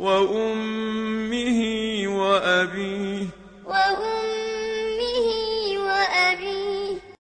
وأمه وأبيه